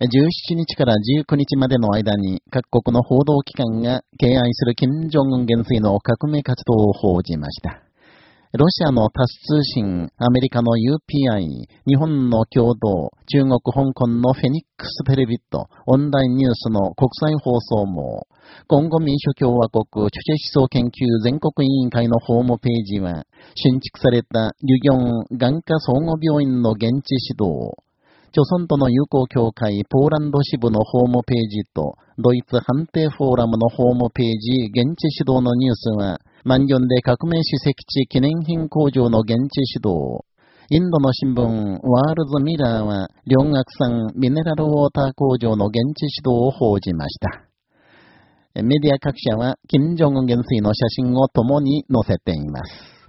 17日から19日までの間に各国の報道機関が敬愛する金正恩元帥の革命活動を報じました。ロシアのタス通信、アメリカの UPI、日本の共同、中国、香港のフェニックステレビとオンラインニュースの国際放送網、今後民主共和国著者思想研究全国委員会のホームページは、新築されたリュギョン眼科総合病院の現地指導、朝鮮との友好協会ポーランド支部のホームページと、ドイツ判定フォーラムのホームページ、現地指導のニュースは、マンギョンで革命史跡地記念品工場の現地指導、インドの新聞、ワールズミラーは、両学産ミネラルウォーター工場の現地指導を報じました。メディア各社は、金正恩元帥の写真を共に載せています。